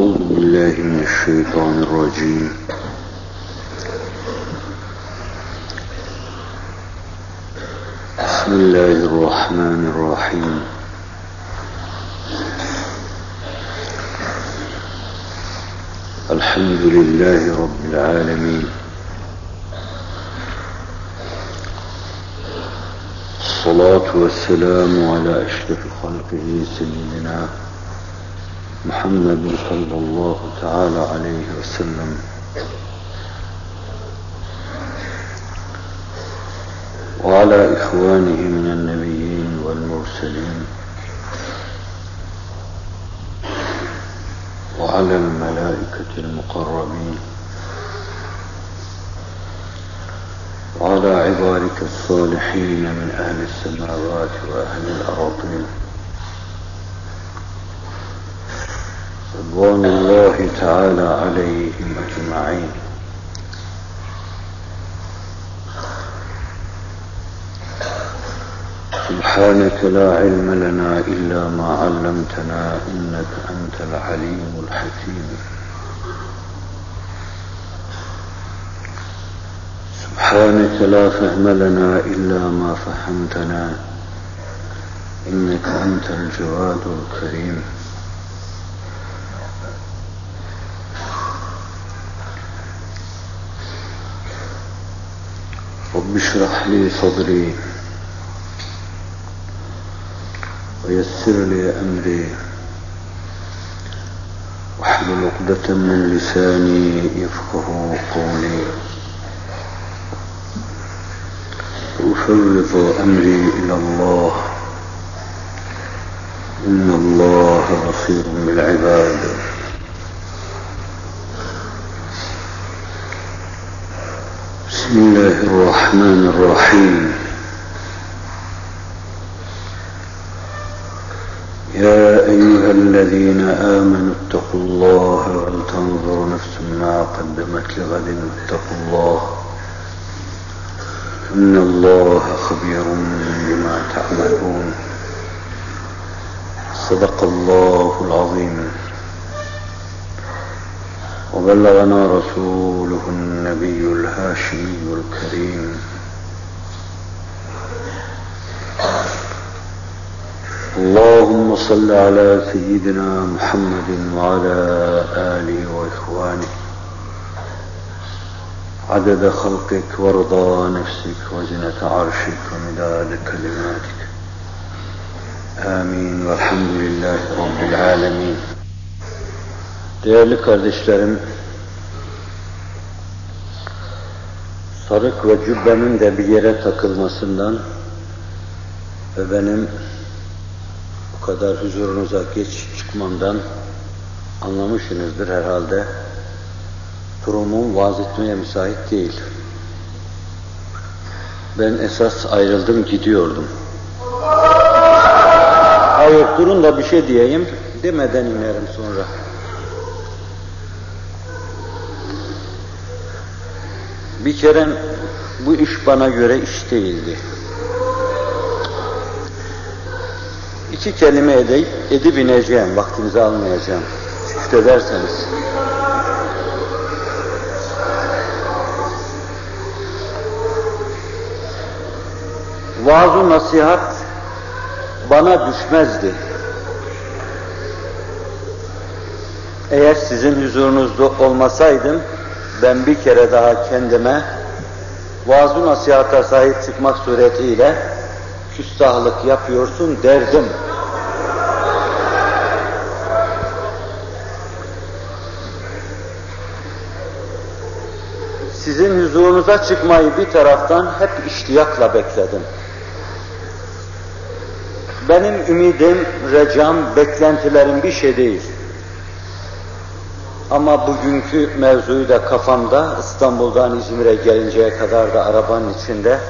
أعوذ بالله من الشيطان الرجيم. بسم الله الرحمن الرحيم. الحمد لله رب العالمين. الصلاة والسلام على أشرف خلقه سيدنا محمد صلى الله تعالى عليه وسلم. وعلى إخوانه من النبيين والمرسلين. وعلى الملائكة المقربين. وعلى عبادك الصالحين من أهل السماوات وأهل الأراضين. رضوان الله تعالى عليهم أجمعين. سبحانك لا علم لنا إلا ما علمتنا إنك أنت العليم الحكيم. سبحانك لا فهم لنا إلا ما فهمتنا إنك أنت الجواد الكريم. اشرح لي صدري ويسر لي أمري. واحلل عقدة من لساني يفقه قولي. أفوض أمري إلى الله. إن الله بصير بالعباد. بسم الله الرحمن الرحيم. يا أيها الذين آمنوا اتقوا الله ولتنظر نفس ما قدمت لغد. واتقوا الله. إن الله خبير بما تعملون. صدق الله العظيم. وبلغنا رسوله النبي الهاشمي الكريم. اللهم صل على سيدنا محمد وعلى آله وإخوانه. عدد خلقك ورضا نفسك وزنة عرشك ومداد كلماتك. آمين. والحمد لله رب العالمين. Değerli kardeşlerim, sarık ve cübbemin de bir yere takılmasından ve benim bu kadar huzurunuza geç çıkmamdan anlamışsınızdır herhalde. Durumum vaaz etmeye müsait değil. Ben esas ayrıldım gidiyordum. Hayır durun da bir şey diyeyim demeden inerim sonra. Bir kere bu iş bana göre iş değildi. İki kelime edeyim, edip ineceğim, vaktinizi almayacağım. Şükrederseniz. Vaaz nasihat bana düşmezdi. Eğer sizin huzurunuzda olmasaydım, ben bir kere daha kendime vaaz nasihata sahip çıkmak suretiyle küstahlık yapıyorsun derdim. Sizin huzurunuza çıkmayı bir taraftan hep iştiyakla bekledim. Benim ümidim, recam, beklentilerim bir şey değil. Ama bugünkü mevzuyu da kafamda İstanbul'dan İzmir'e gelinceye kadar da arabanın içinde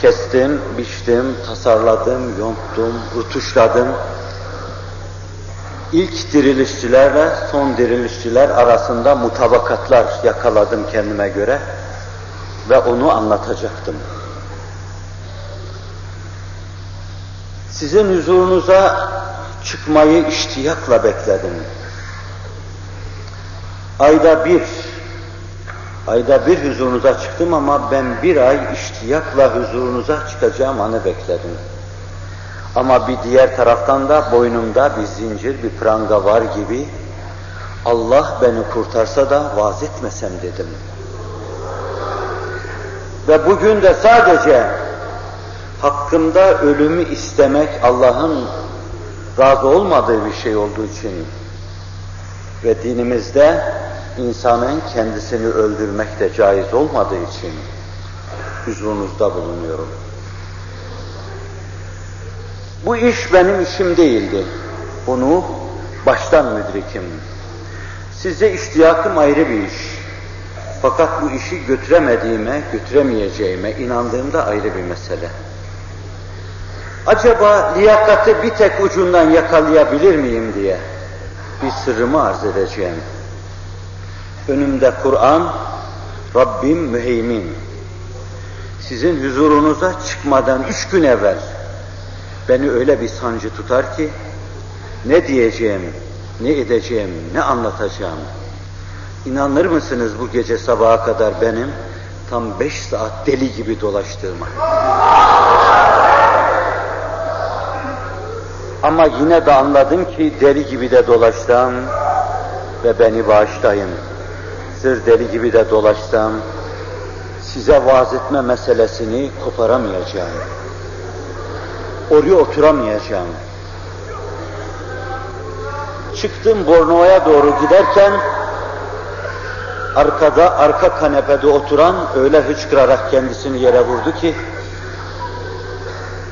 kestim, biçtim, tasarladım, yonttum, rutuşladım. İlk dirilişçilerle son dirilişçiler arasında mutabakatlar yakaladım kendime göre ve onu anlatacaktım. Sizin huzurunuza çıkmayı iştiyakla bekledim. Ayda bir, ayda bir huzurunuza çıktım ama ben bir ay iştiyakla huzurunuza çıkacağım anı bekledim. Ama bir diğer taraftan da boynumda bir zincir, bir pranga var gibi Allah beni kurtarsa da vaaz etmesem dedim. Ve bugün de sadece hakkımda ölümü istemek Allah'ın razı olmadığı bir şey olduğu için ve dinimizde insanın kendisini öldürmek de caiz olmadığı için huzurunuzda bulunuyorum. Bu iş benim işim değildi. Bunu baştan müdrikim. Size iştiyakım ayrı bir iş. Fakat bu işi götüremediğime, götüremeyeceğime inandığımda ayrı bir mesele. Acaba liyakati bir tek ucundan yakalayabilir miyim diye bir sırrımı arz edeceğim. Önümde Kur'an, Rabbim müheymin. Sizin huzurunuza çıkmadan üç gün evvel beni öyle bir sancı tutar ki ne diyeceğim, ne edeceğim, ne anlatacağım. İnanır mısınız bu gece sabaha kadar benim tam beş saat deli gibi dolaştığıma? Ama yine de anladım ki deli gibi de dolaştım ve beni bağışlayın. Sır deli gibi de dolaşsam size vaaz etme meselesini koparamayacağım. Oraya oturamayacağım. Çıktım Bornova'ya doğru giderken arkada, arka kanepede oturan öyle hıçkırarak kendisini yere vurdu ki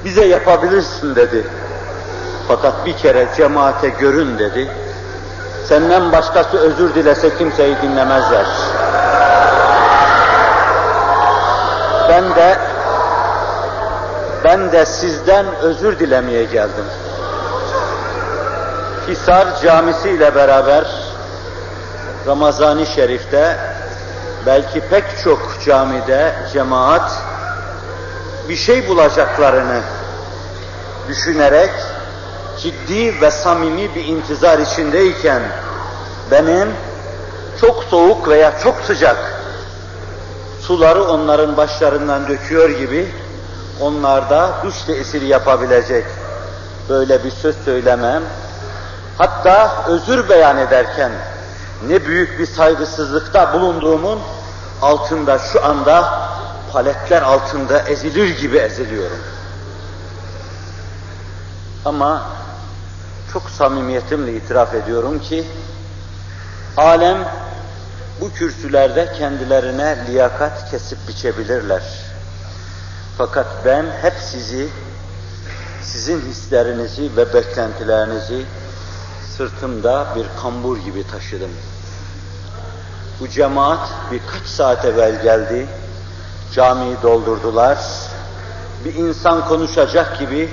bize yapabilirsin dedi. Fakat bir kere cemaate görün dedi. Senden başkası özür dilese kimseyi dinlemezler. Ben de ben de sizden özür dilemeye geldim. Hisar Camisi ile beraber Ramazani Şerif'te belki pek çok camide cemaat bir şey bulacaklarını düşünerek ciddi ve samimi bir intizar içindeyken benim çok soğuk veya çok sıcak suları onların başlarından döküyor gibi onlarda duş tesiri yapabilecek böyle bir söz söylemem hatta özür beyan ederken ne büyük bir saygısızlıkta bulunduğumun altında şu anda paletler altında ezilir gibi eziliyorum. Ama çok samimiyetimle itiraf ediyorum ki alem bu kürsülerde kendilerine liyakat kesip biçebilirler. Fakat ben hep sizi, sizin hislerinizi ve beklentilerinizi sırtımda bir kambur gibi taşıdım. Bu cemaat birkaç saat evvel geldi, camiyi doldurdular. Bir insan konuşacak gibi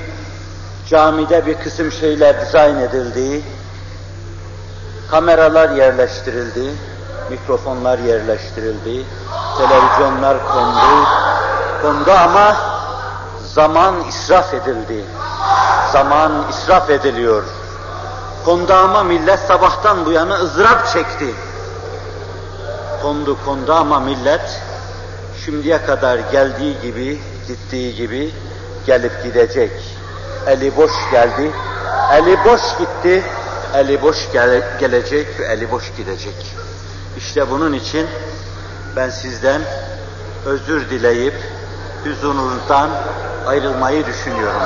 camide bir kısım şeyler dizayn edildi, kameralar yerleştirildi, mikrofonlar yerleştirildi, televizyonlar kondu, kondu ama zaman israf edildi. Zaman israf ediliyor. Kondu ama millet sabahtan bu yana ızdırap çekti. Kondu kondu ama millet şimdiye kadar geldiği gibi, gittiği gibi gelip gidecek. Eli boş geldi, eli boş gitti, eli boş gele gelecek ve eli boş gidecek. İşte bunun için ben sizden özür dileyip huzurunuzdan ayrılmayı düşünüyorum.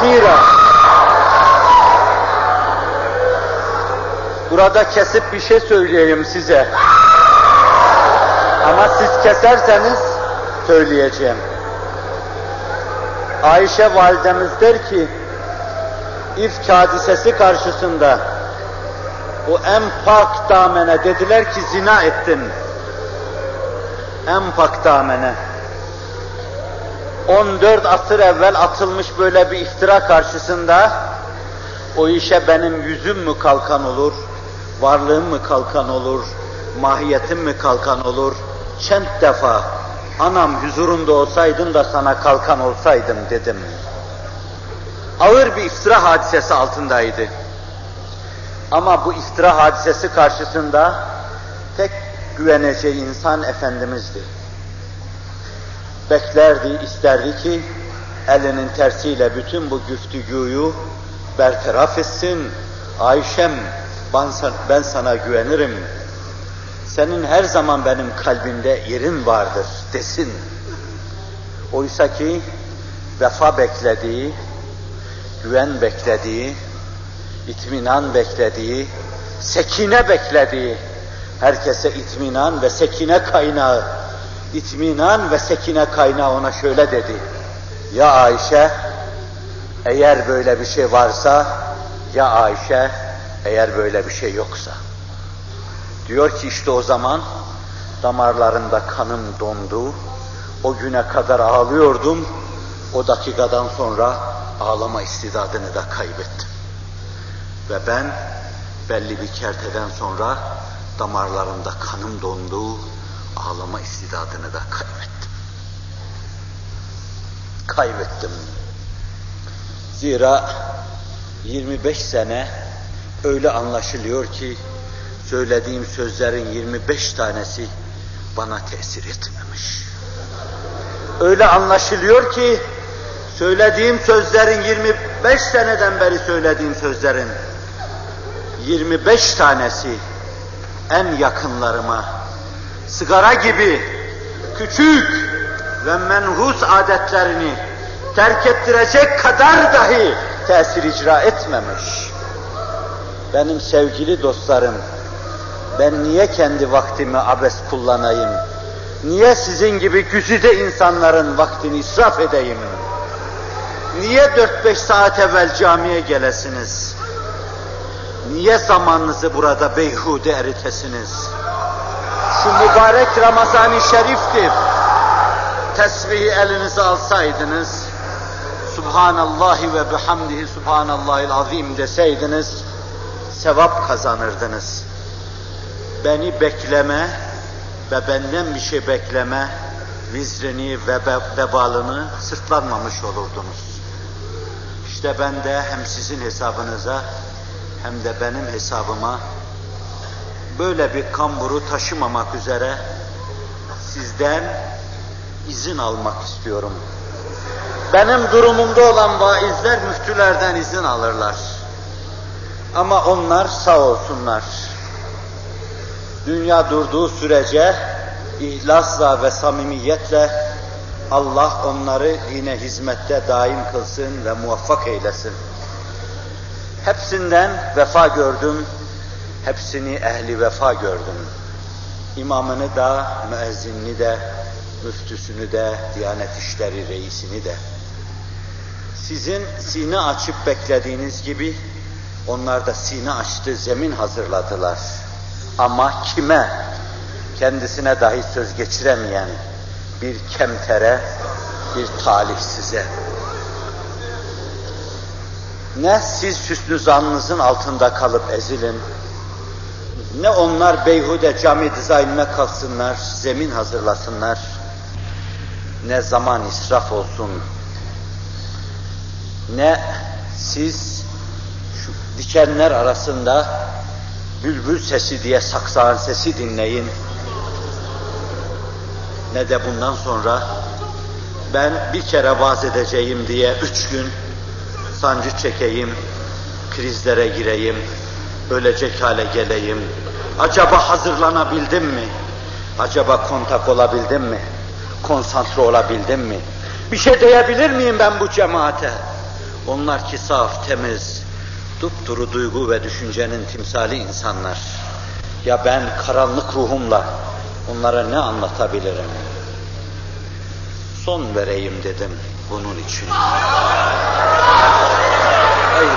Zira burada kesip bir şey söyleyeyim size. Ama siz keserseniz söyleyeceğim. Ayşe validemiz der ki, ifk hadisesi karşısında o en pak damene dediler ki zina ettin. En pak damene. 14 asır evvel atılmış böyle bir iftira karşısında o işe benim yüzüm mü kalkan olur, varlığım mı kalkan olur, mahiyetim mi kalkan olur, çent defa anam huzurunda olsaydın da sana kalkan olsaydım dedim. Ağır bir iftira hadisesi altındaydı. Ama bu iftira hadisesi karşısında tek güveneceği insan Efendimiz'di. Beklerdi, isterdi ki elinin tersiyle bütün bu güftügüyü bertaraf etsin. Ayşem ben sana güvenirim. Senin her zaman benim kalbimde yerin vardır desin. Oysa ki vefa beklediği, güven beklediği, itminan beklediği, sekine beklediği, herkese itminan ve sekine kaynağı, itminan ve sekine kaynağı ona şöyle dedi. Ya Ayşe, eğer böyle bir şey varsa, ya Ayşe, eğer böyle bir şey yoksa. Diyor ki işte o zaman damarlarımda kanım dondu, o güne kadar ağlıyordum, o dakikadan sonra ağlama istidadını da kaybettim. Ve ben belli bir kerteden sonra damarlarımda kanım dondu, ağlama istidadını da kaybettim. Kaybettim. Zira 25 sene öyle anlaşılıyor ki söylediğim sözlerin 25 tanesi bana tesir etmemiş. Öyle anlaşılıyor ki söylediğim sözlerin 25 seneden beri söylediğim sözlerin 25 tanesi en yakınlarıma sigara gibi küçük ve menhus adetlerini terk ettirecek kadar dahi tesir icra etmemiş. Benim sevgili dostlarım, ben niye kendi vaktimi abes kullanayım? Niye sizin gibi güzide insanların vaktini israf edeyim? Niye dört beş saat evvel camiye gelesiniz? Niye zamanınızı burada beyhude eritesiniz? Şu mübarek Ramazan-ı Şerif'tir. Tesbihi elinize alsaydınız, Subhanallahi ve bihamdihi Subhanallahil azim deseydiniz, sevap kazanırdınız. Beni bekleme ve benden bir şey bekleme, vizrini ve vebalını sırtlanmamış olurdunuz. İşte ben de hem sizin hesabınıza hem de benim hesabıma böyle bir kamburu taşımamak üzere sizden izin almak istiyorum. Benim durumumda olan vaizler müftülerden izin alırlar. Ama onlar sağ olsunlar. Dünya durduğu sürece ihlasla ve samimiyetle Allah onları yine hizmette daim kılsın ve muvaffak eylesin. Hepsinden vefa gördüm, hepsini ehli vefa gördüm. İmamını da, müezzinini de, müftüsünü de, Diyanet İşleri reisini de. Sizin sine açıp beklediğiniz gibi onlar da sine açtı, zemin hazırladılar. Ama kime? Kendisine dahi söz geçiremeyen bir kemtere, bir talihsize. Ne siz hüsnü zannınızın altında kalıp ezilin, ne onlar beyhude cami dizaynına kalsınlar, zemin hazırlasınlar, ne zaman israf olsun, ne siz şu dikenler arasında bülbül sesi diye saksağın sesi dinleyin, ne de bundan sonra ben bir kere vaaz edeceğim diye üç gün sancı çekeyim, krizlere gireyim, ölecek hale geleyim. Acaba hazırlanabildim mi? Acaba kontak olabildim mi? Konsantre olabildim mi? Bir şey diyebilir miyim ben bu cemaate? Onlar ki saf, temiz, dupduru duygu ve düşüncenin timsali insanlar. Ya ben karanlık ruhumla onlara ne anlatabilirim? Son vereyim dedim bunun için. Hayır.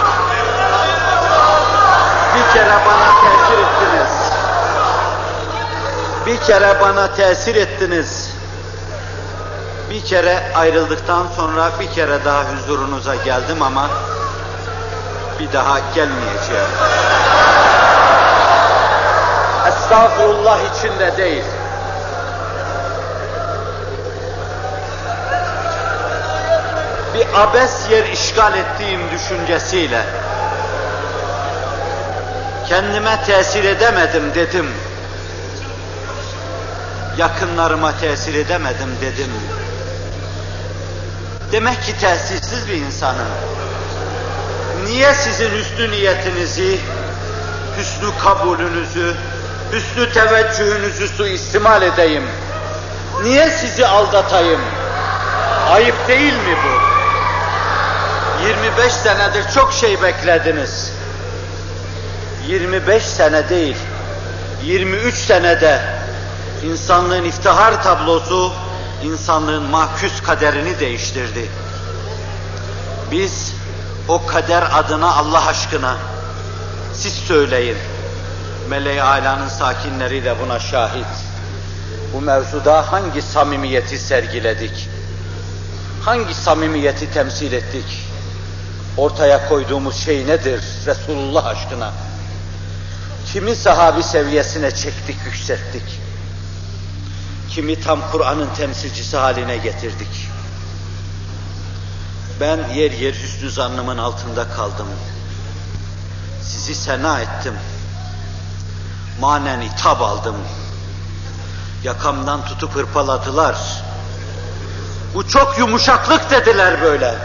Bir kere bana tesir ettiniz. Bir kere bana tesir ettiniz. Bir kere ayrıldıktan sonra bir kere daha huzurunuza geldim ama bir daha gelmeyeceğim. Estağfurullah için de değil. bir abes yer işgal ettiğim düşüncesiyle Kendime tesir edemedim dedim. Yakınlarıma tesir edemedim dedim. Demek ki tesirsiz bir insanım. Niye sizin üstü niyetinizi, hüsnü kabulünüzü, hüsnü teveccühünüzü suistimal edeyim? Niye sizi aldatayım? Ayıp değil mi bu? 25 senedir çok şey beklediniz. 25 sene değil, 23 senede insanlığın iftihar tablosu, insanlığın mahkus kaderini değiştirdi. Biz o kader adına Allah aşkına siz söyleyin. Meleği Ala'nın sakinleri de buna şahit. Bu mevzuda hangi samimiyeti sergiledik? Hangi samimiyeti temsil ettik? Ortaya koyduğumuz şey nedir Resulullah aşkına? Kimi sahabi seviyesine çektik, yükselttik? Kimi tam Kur'an'ın temsilcisi haline getirdik? Ben yer yer hüsnü zannımın altında kaldım. Sizi sena ettim. Manen hitap aldım. Yakamdan tutup hırpaladılar. Bu çok yumuşaklık dediler böyle.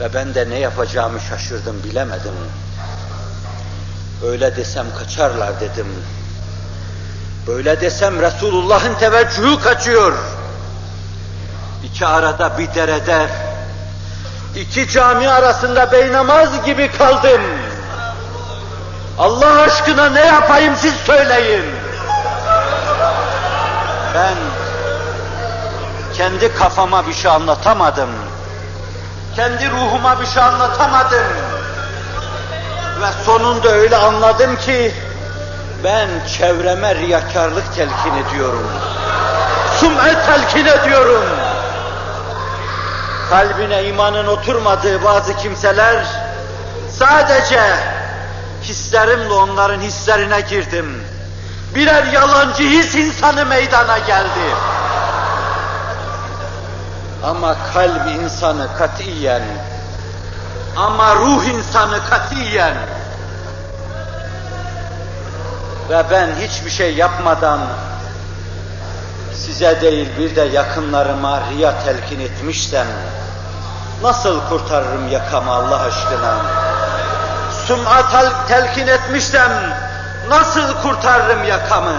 Ve ben de ne yapacağımı şaşırdım, bilemedim. Öyle desem kaçarlar dedim. Böyle desem Resulullah'ın teveccühü kaçıyor. İki arada bir derede, iki cami arasında beynamaz gibi kaldım. Allah aşkına ne yapayım siz söyleyin. Ben kendi kafama bir şey anlatamadım. Kendi ruhuma bir şey anlatamadım. Ve sonunda öyle anladım ki ben çevreme riyakarlık telkin ediyorum. Sum'e telkin ediyorum. Kalbine imanın oturmadığı bazı kimseler sadece hislerimle onların hislerine girdim. Birer yalancı his insanı meydana geldi. Ama kalp insanı katiyen, ama ruh insanı katiyen ve ben hiçbir şey yapmadan size değil bir de yakınlarıma riya telkin etmişsem nasıl kurtarırım yakamı Allah aşkına? Sum'a tel telkin etmişsem nasıl kurtarırım yakamı?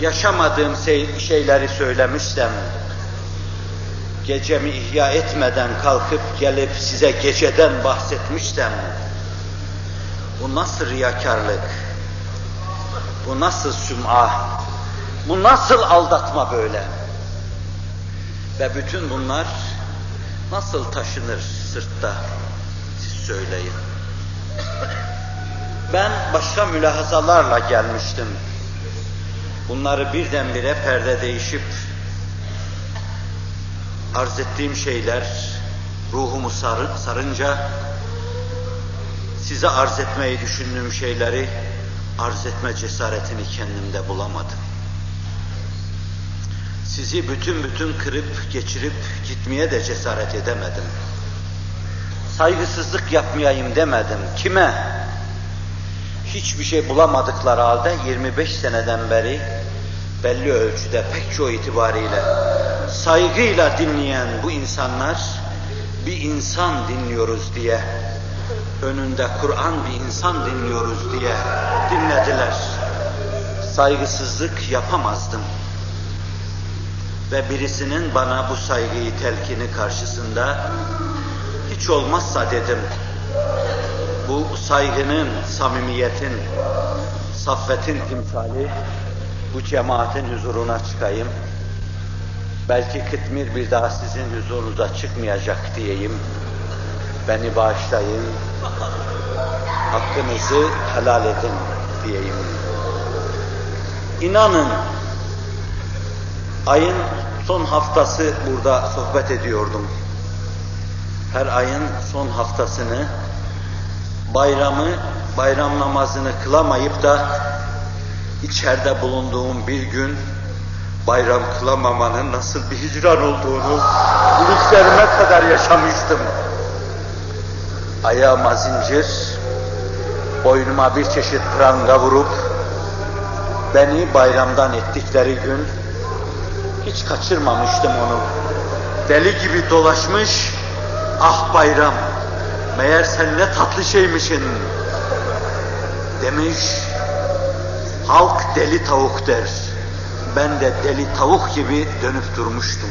Yaşamadığım şey, şeyleri söylemişsem gecemi ihya etmeden kalkıp gelip size geceden bahsetmişsem, bu nasıl riyakarlık, bu nasıl süm'a, bu nasıl aldatma böyle? Ve bütün bunlar nasıl taşınır sırtta? Siz söyleyin. Ben başka mülahazalarla gelmiştim. Bunları birdenbire perde değişip arz ettiğim şeyler ruhumu sarı, sarınca size arz etmeyi düşündüğüm şeyleri arz etme cesaretini kendimde bulamadım. Sizi bütün bütün kırıp geçirip gitmeye de cesaret edemedim. Saygısızlık yapmayayım demedim. Kime? Hiçbir şey bulamadıkları halde 25 seneden beri belli ölçüde pek çoğu itibariyle saygıyla dinleyen bu insanlar bir insan dinliyoruz diye önünde Kur'an bir insan dinliyoruz diye dinlediler. Saygısızlık yapamazdım. Ve birisinin bana bu saygıyı telkini karşısında hiç olmazsa dedim bu saygının, samimiyetin, saffetin timsali bu cemaatin huzuruna çıkayım. Belki Kıtmir bir daha sizin huzurunuza çıkmayacak diyeyim. Beni bağışlayın, hakkınızı helal edin diyeyim. İnanın, ayın son haftası burada sohbet ediyordum. Her ayın son haftasını, bayramı, bayram namazını kılamayıp da içeride bulunduğum bir gün bayram kılamamanın nasıl bir hicran olduğunu iliklerime kadar yaşamıştım. Ayağıma zincir, boynuma bir çeşit pranga vurup beni bayramdan ettikleri gün hiç kaçırmamıştım onu. Deli gibi dolaşmış, ah bayram, meğer sen ne tatlı şeymişin demiş. Halk deli tavuk der. Ben de deli tavuk gibi dönüp durmuştum.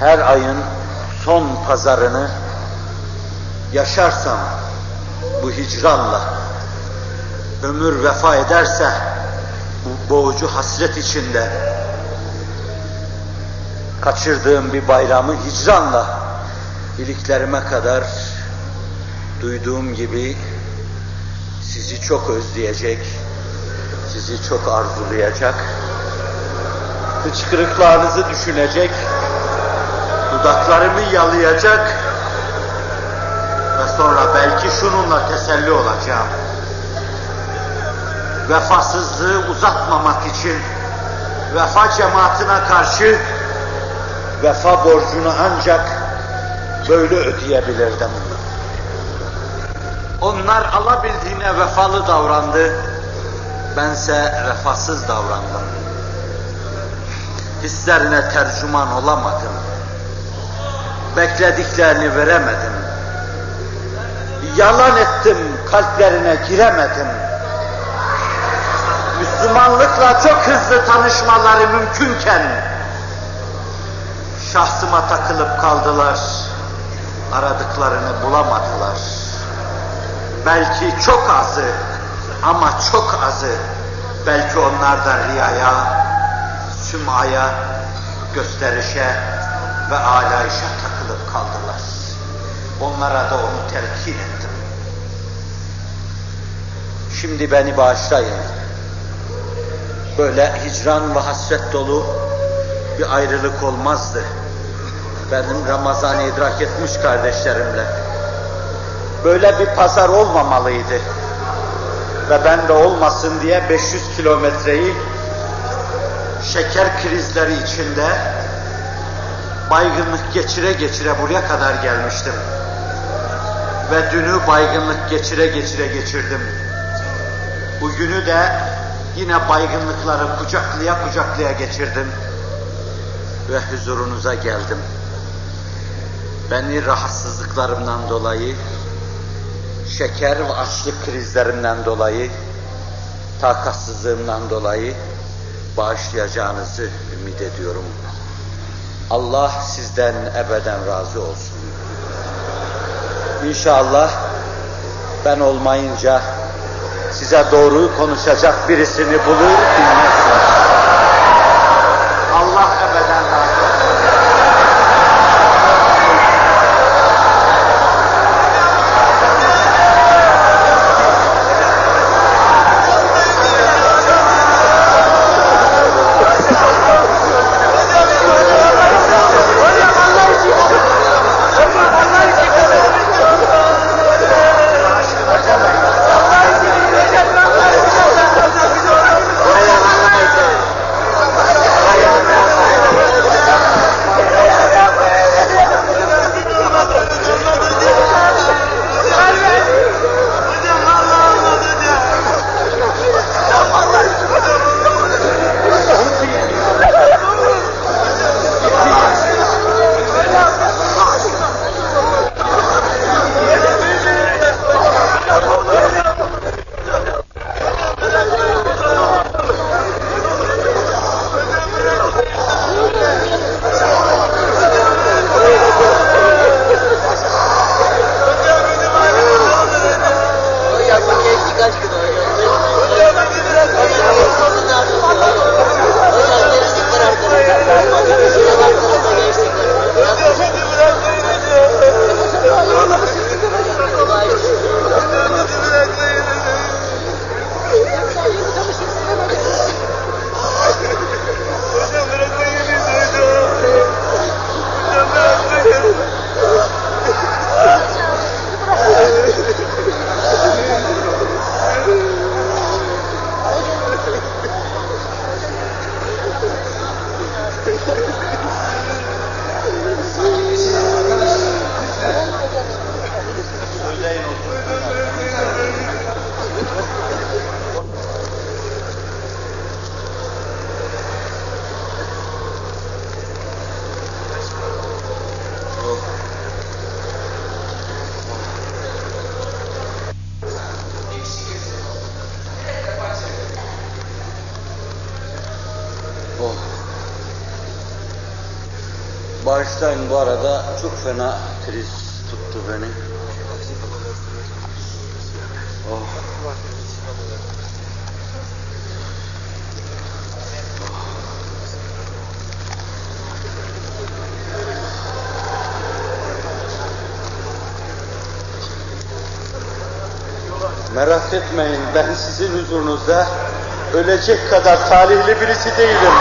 Her ayın son pazarını yaşarsam bu hicranla ömür vefa ederse boğucu hasret içinde kaçırdığım bir bayramı hicranla iliklerime kadar duyduğum gibi sizi çok özleyecek, sizi çok arzulayacak, hıçkırıklarınızı düşünecek, dudaklarımı yalayacak ve sonra belki şununla teselli olacağım. Vefasızlığı uzatmamak için vefa cemaatine karşı vefa borcunu ancak böyle ödeyebilirdim. Onlar alabildiğine vefalı davrandı, bense vefasız davrandım. Hislerine tercüman olamadım. Beklediklerini veremedim. Yalan ettim, kalplerine giremedim. Müslümanlıkla çok hızlı tanışmaları mümkünken şahsıma takılıp kaldılar. Aradıklarını bulamadılar. Belki çok azı ama çok azı belki onlar da riyaya, sümaya, gösterişe ve alayışa takılıp kaldılar. Onlara da onu telkin ettim. Şimdi beni bağışlayın. Böyle hicran ve hasret dolu bir ayrılık olmazdı. Benim Ramazan'ı idrak etmiş kardeşlerimle. Böyle bir pazar olmamalıydı. Ve ben de olmasın diye 500 kilometreyi şeker krizleri içinde baygınlık geçire geçire buraya kadar gelmiştim. Ve dünü baygınlık geçire geçire geçirdim. Bugünü de yine baygınlıkları kucaklaya kucaklaya geçirdim. Ve huzurunuza geldim. Beni rahatsızlıklarımdan dolayı, şeker ve açlık krizlerimden dolayı, takatsızlığımdan dolayı bağışlayacağınızı ümit ediyorum. Allah sizden ebeden razı olsun. İnşallah ben olmayınca size doğruyu konuşacak birisini bulur dinlersiniz. Fena kriz tuttu beni. Oh. Merak etmeyin ben sizin huzurunuzda ölecek kadar talihli birisi değilim.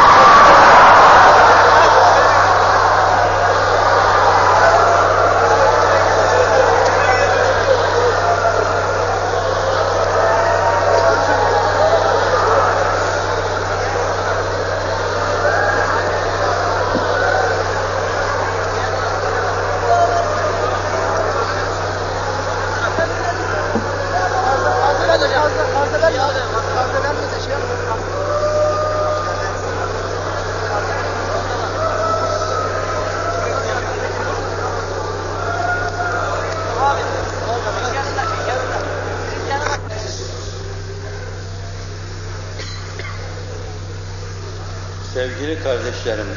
Sevgili kardeşlerim,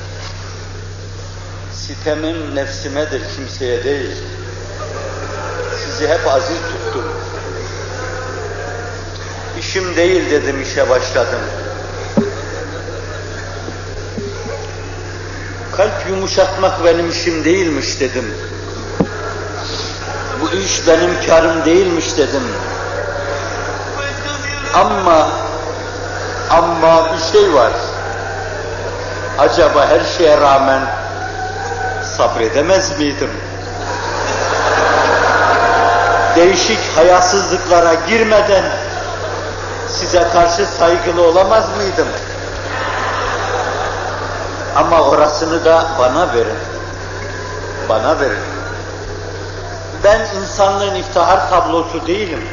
sitemim nefsimedir, kimseye değil. Sizi hep aziz tuttum. İşim değil dedim, işe başladım. Kalp yumuşatmak benim işim değilmiş dedim. Bu iş benim karım değilmiş dedim. Ama, ama bir şey var acaba her şeye rağmen sabredemez miydim? Değişik hayasızlıklara girmeden size karşı saygılı olamaz mıydım? Ama orasını da bana verin. Bana verin. Ben insanlığın iftihar tablosu değilim.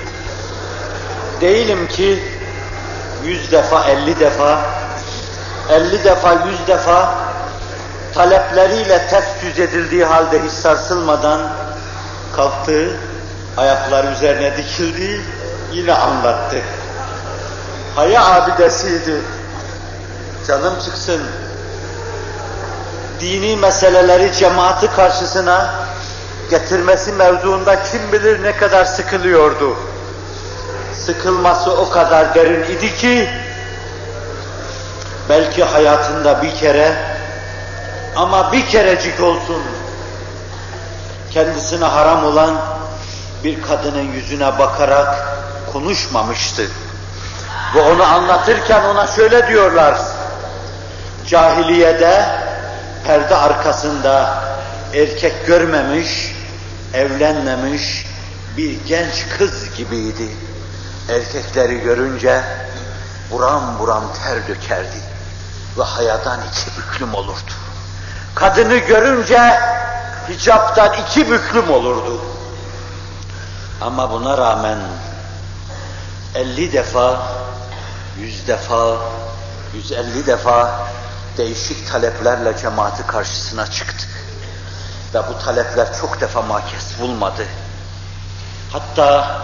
Değilim ki yüz defa, elli defa 50 defa, 100 defa talepleriyle ters yüz edildiği halde hiç sarsılmadan kalktı, ayakları üzerine dikildi, yine anlattı. Haya abidesiydi. Canım çıksın. Dini meseleleri cemaati karşısına getirmesi mevzuunda kim bilir ne kadar sıkılıyordu. Sıkılması o kadar derin idi ki belki hayatında bir kere ama bir kerecik olsun kendisine haram olan bir kadının yüzüne bakarak konuşmamıştı. Ve onu anlatırken ona şöyle diyorlar. Cahiliyede perde arkasında erkek görmemiş, evlenmemiş bir genç kız gibiydi. Erkekleri görünce buram buram ter dökerdi ve hayadan iki büklüm olurdu. Kadını görünce hicaptan iki büklüm olurdu. Ama buna rağmen 50 defa, 100 defa, 150 defa değişik taleplerle cemaati karşısına çıktı. Ve bu talepler çok defa makes bulmadı. Hatta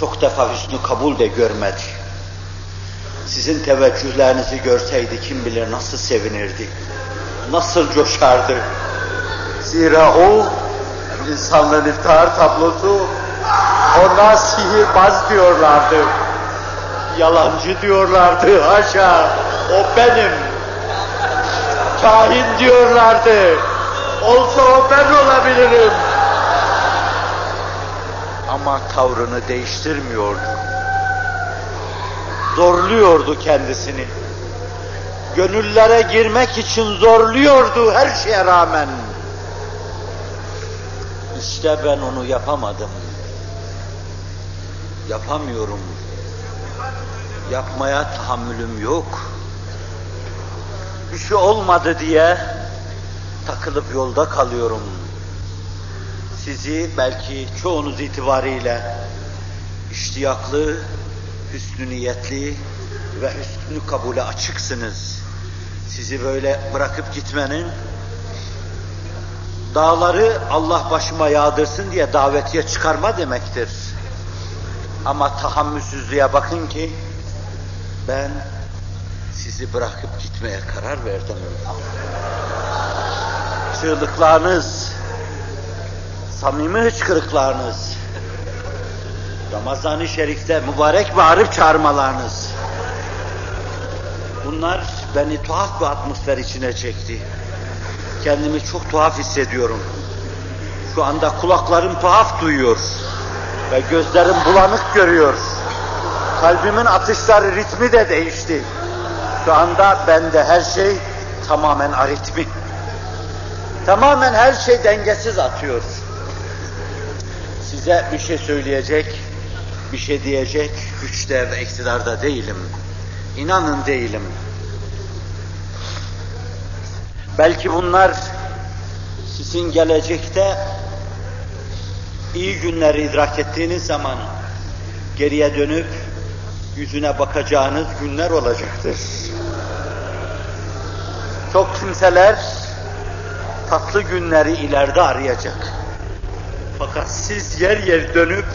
çok defa hüsnü kabul de görmedi sizin teveccühlerinizi görseydi kim bilir nasıl sevinirdi, nasıl coşardı. Zira o insanlığın iftihar tablosu ona sihirbaz diyorlardı. Yalancı diyorlardı, haşa, o benim. Kahin diyorlardı, olsa o ben olabilirim. Ama tavrını değiştirmiyordu zorluyordu kendisini. Gönüllere girmek için zorluyordu her şeye rağmen. İşte ben onu yapamadım. Yapamıyorum. Yapmaya tahammülüm yok. Bir şey olmadı diye takılıp yolda kalıyorum. Sizi belki çoğunuz itibariyle iştiyaklı, hüsnü niyetli ve hüsnü kabule açıksınız. Sizi böyle bırakıp gitmenin dağları Allah başıma yağdırsın diye davetiye çıkarma demektir. Ama tahammülsüzlüğe bakın ki ben sizi bırakıp gitmeye karar verdim. çığlıklarınız, samimi hıçkırıklarınız, Ramazan-ı Şerif'te mübarek bağırıp çağırmalarınız, bunlar beni tuhaf bir atmosfer içine çekti. Kendimi çok tuhaf hissediyorum. Şu anda kulaklarım tuhaf duyuyor ve gözlerim bulanık görüyor. Kalbimin atışları ritmi de değişti. Şu anda bende her şey tamamen aritmi. Tamamen her şey dengesiz atıyor. Size bir şey söyleyecek, bir şey diyecek güçte ve iktidarda değilim. İnanın değilim. Belki bunlar sizin gelecekte iyi günleri idrak ettiğiniz zaman geriye dönüp yüzüne bakacağınız günler olacaktır. Çok kimseler tatlı günleri ileride arayacak. Fakat siz yer yer dönüp